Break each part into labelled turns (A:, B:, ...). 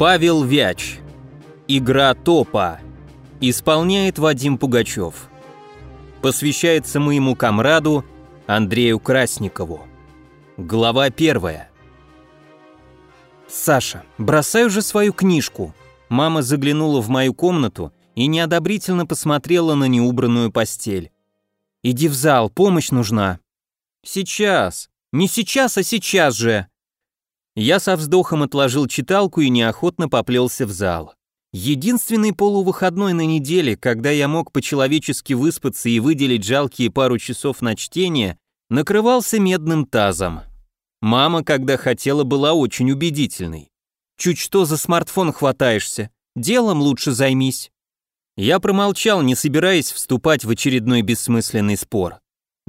A: Павел Вяч. Игра топа. Исполняет Вадим Пугачев. Посвящается моему комраду Андрею Красникову. Глава первая. «Саша, бросай уже свою книжку». Мама заглянула в мою комнату и неодобрительно посмотрела на неубранную постель. «Иди в зал, помощь нужна». «Сейчас. Не сейчас, а сейчас же». Я со вздохом отложил читалку и неохотно поплелся в зал. Единственный полувыходной на неделе, когда я мог по-человечески выспаться и выделить жалкие пару часов на чтение, накрывался медным тазом. Мама, когда хотела, была очень убедительной. «Чуть что за смартфон хватаешься, делом лучше займись». Я промолчал, не собираясь вступать в очередной бессмысленный спор.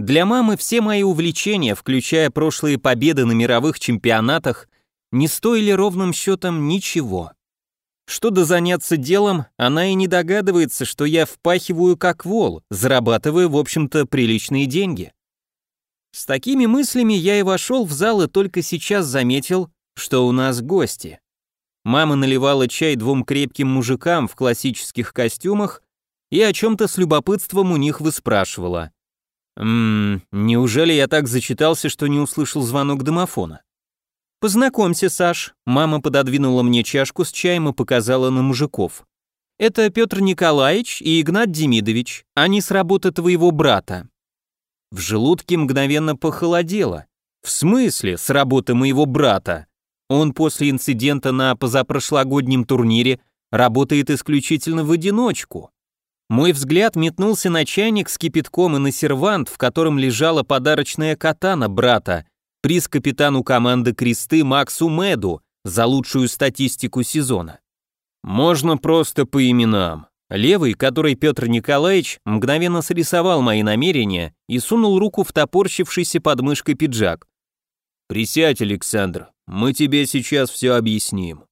A: Для мамы все мои увлечения, включая прошлые победы на мировых чемпионатах, не стоили ровным счетом ничего. Что до заняться делом, она и не догадывается, что я впахиваю как вол, зарабатывая, в общем-то, приличные деньги. С такими мыслями я и вошел в зал и только сейчас заметил, что у нас гости. Мама наливала чай двум крепким мужикам в классических костюмах и о чем-то с любопытством у них выспрашивала. «Ммм, неужели я так зачитался, что не услышал звонок домофона?» «Познакомься, Саш». Мама пододвинула мне чашку с чаем и показала на мужиков. «Это Петр Николаевич и Игнат Демидович. Они с работы твоего брата». В желудке мгновенно похолодело. «В смысле с работы моего брата? Он после инцидента на позапрошлогоднем турнире работает исключительно в одиночку». Мой взгляд метнулся на чайник с кипятком и на сервант, в котором лежала подарочная катана брата, приз капитану команды Кресты Максу Меду за лучшую статистику сезона. Можно просто по именам. Левый, который Петр Николаевич, мгновенно срисовал мои намерения и сунул руку в топорщившийся под мышкой пиджак. «Присядь, Александр, мы тебе сейчас все объясним».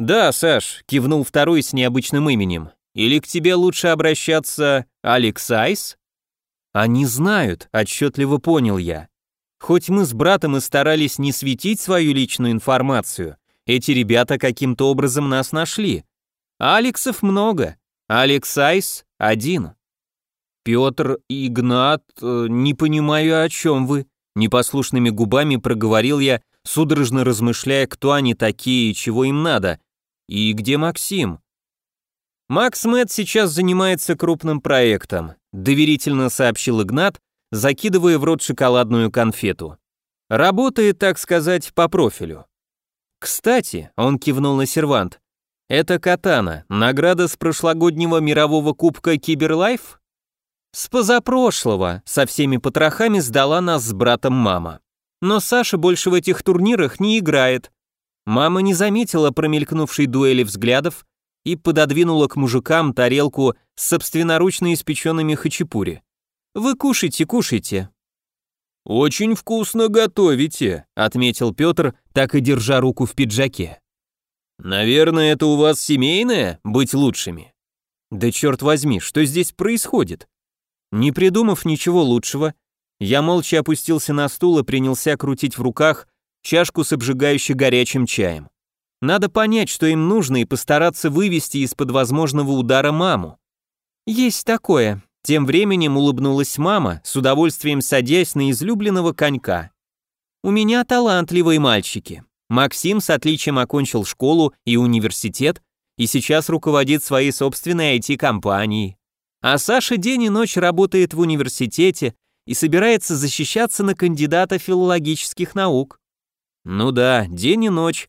A: «Да, Саш», — кивнул второй с необычным именем. «Или к тебе лучше обращаться Алексайс?» «Они знают», — отчетливо понял я. Хоть мы с братом и старались не светить свою личную информацию, эти ребята каким-то образом нас нашли. Алексов много, Алекс Айс один. Петр Игнат, э, не понимаю, о чем вы. Непослушными губами проговорил я, судорожно размышляя, кто они такие и чего им надо. И где Максим? Макс Мэтт сейчас занимается крупным проектом, доверительно сообщил Игнат, закидывая в рот шоколадную конфету. Работает, так сказать, по профилю. Кстати, он кивнул на сервант. Это катана, награда с прошлогоднего мирового кубка Киберлайф? С позапрошлого, со всеми потрохами сдала нас с братом мама. Но Саша больше в этих турнирах не играет. Мама не заметила промелькнувшей дуэли взглядов и пододвинула к мужикам тарелку с собственноручно испеченными хачапури. Вы кушайте, кушайте». «Очень вкусно готовите», — отметил Петр, так и держа руку в пиджаке. «Наверное, это у вас семейное, быть лучшими?» «Да черт возьми, что здесь происходит?» Не придумав ничего лучшего, я молча опустился на стул и принялся крутить в руках чашку с обжигающе горячим чаем. Надо понять, что им нужно, и постараться вывести из-под возможного удара маму. «Есть такое», тем временем улыбнулась мама, с удовольствием садясь на излюбленного конька. «У меня талантливые мальчики. Максим с отличием окончил школу и университет и сейчас руководит своей собственной IT-компанией. А Саша день и ночь работает в университете и собирается защищаться на кандидата филологических наук. Ну да, день и ночь.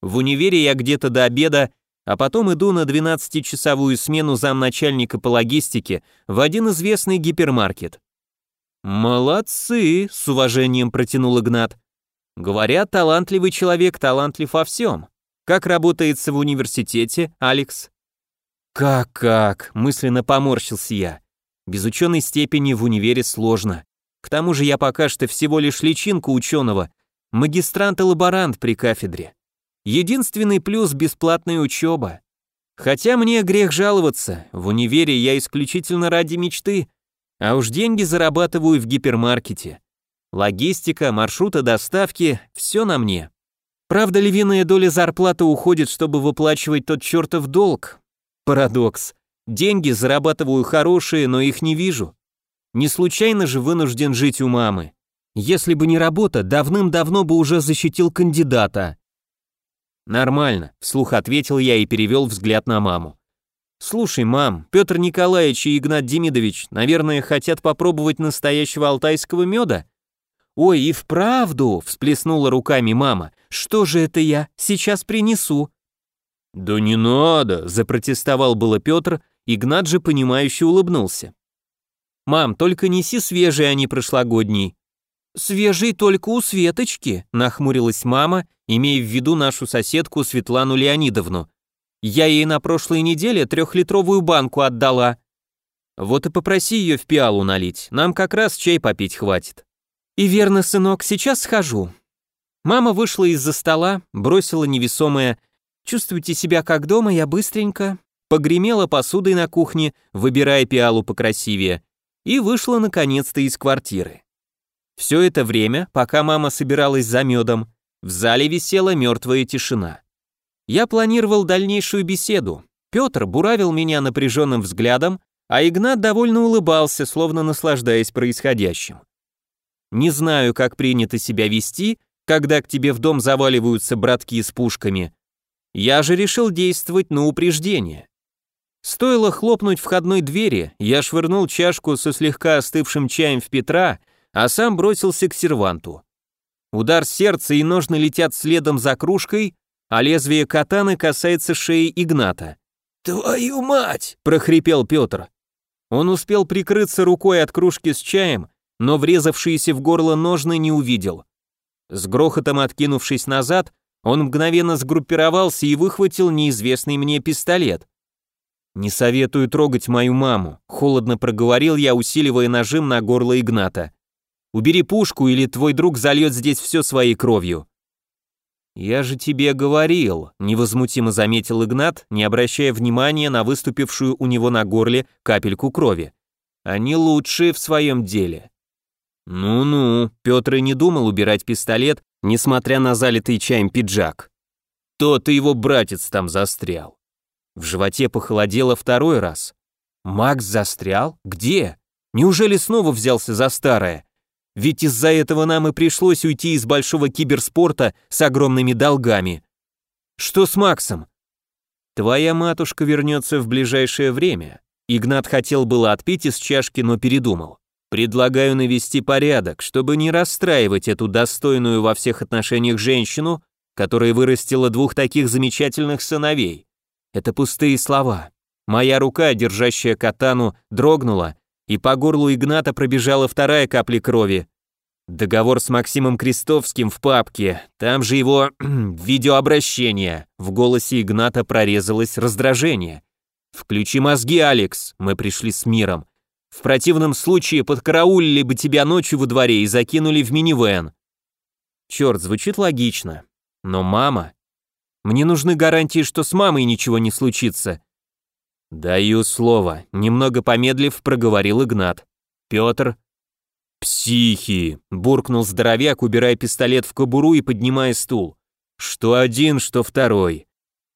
A: В универе я где-то до обеда а потом иду на 12-часовую смену замначальника по логистике в один известный гипермаркет. «Молодцы!» — с уважением протянул Игнат. «Говорят, талантливый человек талантлив во всем. Как работается в университете, Алекс?» «Как-как?» — мысленно поморщился я. «Без ученой степени в универе сложно. К тому же я пока что всего лишь личинка ученого, магистрант и лаборант при кафедре. Единственный плюс – бесплатная учеба. Хотя мне грех жаловаться, в универе я исключительно ради мечты, а уж деньги зарабатываю в гипермаркете. Логистика, маршруты доставки – все на мне. Правда, львиная доля зарплаты уходит, чтобы выплачивать тот чертов долг. Парадокс. Деньги зарабатываю хорошие, но их не вижу. Не случайно же вынужден жить у мамы. Если бы не работа, давным-давно бы уже защитил кандидата. Нормально, вслух ответил я и перевел взгляд на маму. Слушай, мам, Петр Николаевич и Игнат Демидович, наверное, хотят попробовать настоящего алтайского меда? Ой, и вправду, всплеснула руками мама. Что же это я? Сейчас принесу. Да не надо, запротестовал было Петр, Игнат же понимающе улыбнулся. «Мам, только неси свежие, а не прошлогодний». «Свежий только у Светочки», — нахмурилась мама, имея в виду нашу соседку Светлану Леонидовну. «Я ей на прошлой неделе трехлитровую банку отдала». «Вот и попроси ее в пиалу налить, нам как раз чай попить хватит». «И верно, сынок, сейчас схожу». Мама вышла из-за стола, бросила невесомое «Чувствуйте себя как дома, я быстренько», погремела посудой на кухне, выбирая пиалу покрасивее, и вышла наконец-то из квартиры. Все это время, пока мама собиралась за медом, в зале висела мертвая тишина. Я планировал дальнейшую беседу. Петр буравил меня напряженным взглядом, а Игнат довольно улыбался, словно наслаждаясь происходящим. Не знаю, как принято себя вести, когда к тебе в дом заваливаются братки с пушками. Я же решил действовать на упреждение. Стоило хлопнуть входной двери, я швырнул чашку со слегка остывшим чаем в Петра, а сам бросился к серванту. Удар сердца и ножны летят следом за кружкой, а лезвие катаны касается шеи Игната.
B: «Твою мать!»
A: – прохрипел Петр. Он успел прикрыться рукой от кружки с чаем, но врезавшиеся в горло ножны не увидел. С грохотом откинувшись назад, он мгновенно сгруппировался и выхватил неизвестный мне пистолет. «Не советую трогать мою маму», — холодно проговорил я, усиливая нажим на горло Игната. «Убери пушку, или твой друг зальет здесь все своей кровью». «Я же тебе говорил», — невозмутимо заметил Игнат, не обращая внимания на выступившую у него на горле капельку крови. «Они лучшие в своем деле». «Ну-ну», — Петр и не думал убирать пистолет, несмотря на залитый чаем пиджак. «То-то его братец там застрял». В животе похолодело второй раз. Макс застрял? Где? Неужели снова взялся за старое? Ведь из-за этого нам и пришлось уйти из большого киберспорта с огромными долгами. Что с Максом? Твоя матушка вернется в ближайшее время. Игнат хотел было отпить из чашки, но передумал. Предлагаю навести порядок, чтобы не расстраивать эту достойную во всех отношениях женщину, которая вырастила двух таких замечательных сыновей. Это пустые слова. Моя рука, держащая катану, дрогнула, и по горлу Игната пробежала вторая капля крови. Договор с Максимом Крестовским в папке, там же его видеообращение. В голосе Игната прорезалось раздражение. «Включи мозги, Алекс, мы пришли с миром. В противном случае подкараулили бы тебя ночью во дворе и закинули в минивэн». Черт, звучит логично. Но мама... Мне нужны гарантии, что с мамой ничего не случится». «Даю слово», — немного помедлив, проговорил Игнат. «Петр?» «Психи!» — буркнул здоровяк, убирая пистолет в кобуру и поднимая стул. «Что один, что второй.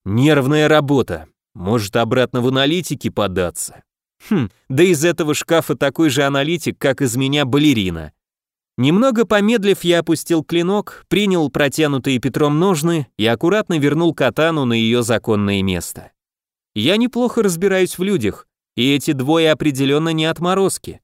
A: Нервная работа. Может, обратно в аналитики податься?» «Хм, да из этого шкафа такой же аналитик, как из меня балерина. Немного помедлив, я опустил клинок, принял протянутые Петром ножны и аккуратно вернул катану на ее законное место. Я неплохо разбираюсь в людях, и эти двое определенно не отморозки.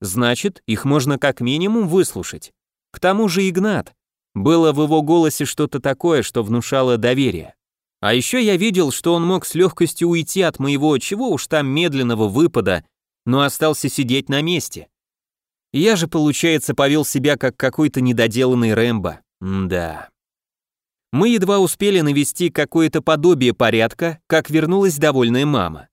A: Значит, их можно как минимум выслушать. К тому же Игнат. Было в его голосе что-то такое, что внушало доверие. А еще я видел, что он мог с легкостью уйти от моего, чего уж там, медленного выпада, но остался сидеть на месте. Я же, получается, повел себя как какой-то недоделанный Рэмбо. М да. Мы едва успели навести какое-то подобие порядка, как вернулась довольная мама.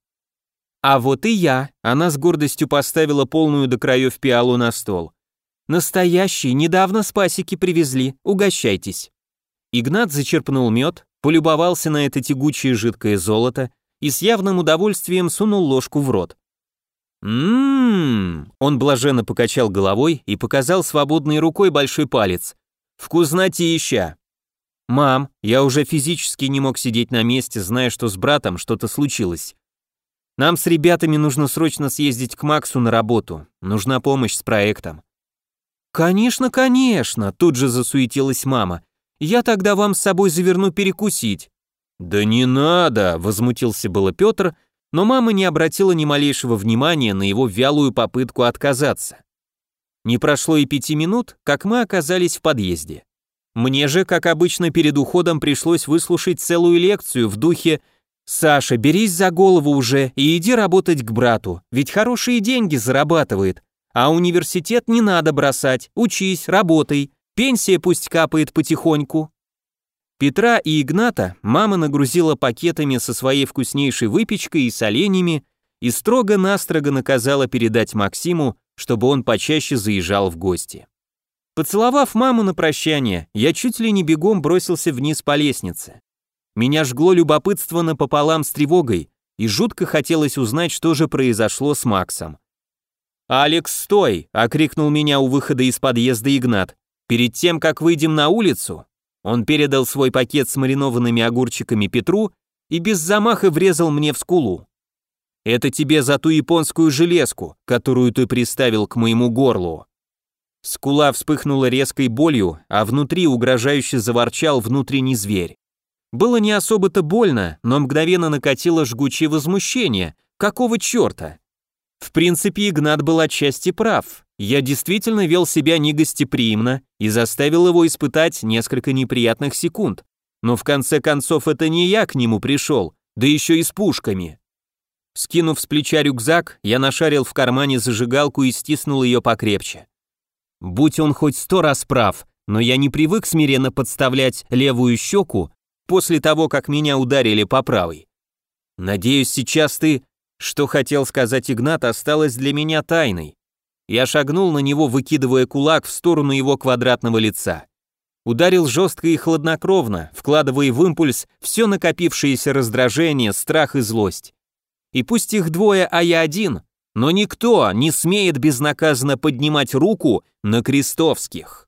A: А вот и я, она с гордостью поставила полную до краев пиалу на стол. Настоящий, недавно с пасеки привезли, угощайтесь. Игнат зачерпнул мед, полюбовался на это тягучее жидкое золото и с явным удовольствием сунул ложку в рот. Ммм, он блаженно покачал головой и показал свободной рукой большой палец. Вкуснотища. «Мам, я уже физически не мог сидеть на месте, зная, что с братом что-то случилось. Нам с ребятами нужно срочно съездить к Максу на работу. Нужна помощь с проектом». «Конечно, конечно», тут же засуетилась мама. «Я тогда вам с собой заверну перекусить». «Да не надо», возмутился было Петр, но мама не обратила ни малейшего внимания на его вялую попытку отказаться. Не прошло и пяти минут, как мы оказались в подъезде. Мне же, как обычно, перед уходом пришлось выслушать целую лекцию в духе «Саша, берись за голову уже и иди работать к брату, ведь хорошие деньги зарабатывает, а университет не надо бросать, учись, работай, пенсия пусть капает потихоньку». Петра и Игната мама нагрузила пакетами со своей вкуснейшей выпечкой и соленьями и строго-настрого наказала передать Максиму, чтобы он почаще заезжал в гости. Поцеловав маму на прощание, я чуть ли не бегом бросился вниз по лестнице. Меня жгло любопытство напополам с тревогой, и жутко хотелось узнать, что же произошло с Максом. «Алекс, стой!» — окрикнул меня у выхода из подъезда Игнат. «Перед тем, как выйдем на улицу...» Он передал свой пакет с маринованными огурчиками Петру и без замаха врезал мне в скулу. «Это тебе за ту японскую железку, которую ты приставил к моему горлу». Скула вспыхнула резкой болью, а внутри угрожающе заворчал внутренний зверь. Было не особо-то больно, но мгновенно накатило жгучее возмущение. Какого черта? В принципе, Игнат был отчасти прав. Я действительно вел себя негостеприимно и заставил его испытать несколько неприятных секунд. Но в конце концов это не я к нему пришел, да еще и с пушками. Скинув с плеча рюкзак, я нашарил в кармане зажигалку и стиснул ее покрепче. Будь он хоть сто раз прав, но я не привык смиренно подставлять левую щеку после того, как меня ударили по правой. Надеюсь, сейчас ты... Что хотел сказать Игнат, осталось для меня тайной. Я шагнул на него, выкидывая кулак в сторону его квадратного лица. Ударил жестко и хладнокровно, вкладывая в импульс все накопившееся раздражение, страх и злость. И пусть их двое, а я один, но никто не смеет безнаказанно поднимать руку на крестовских.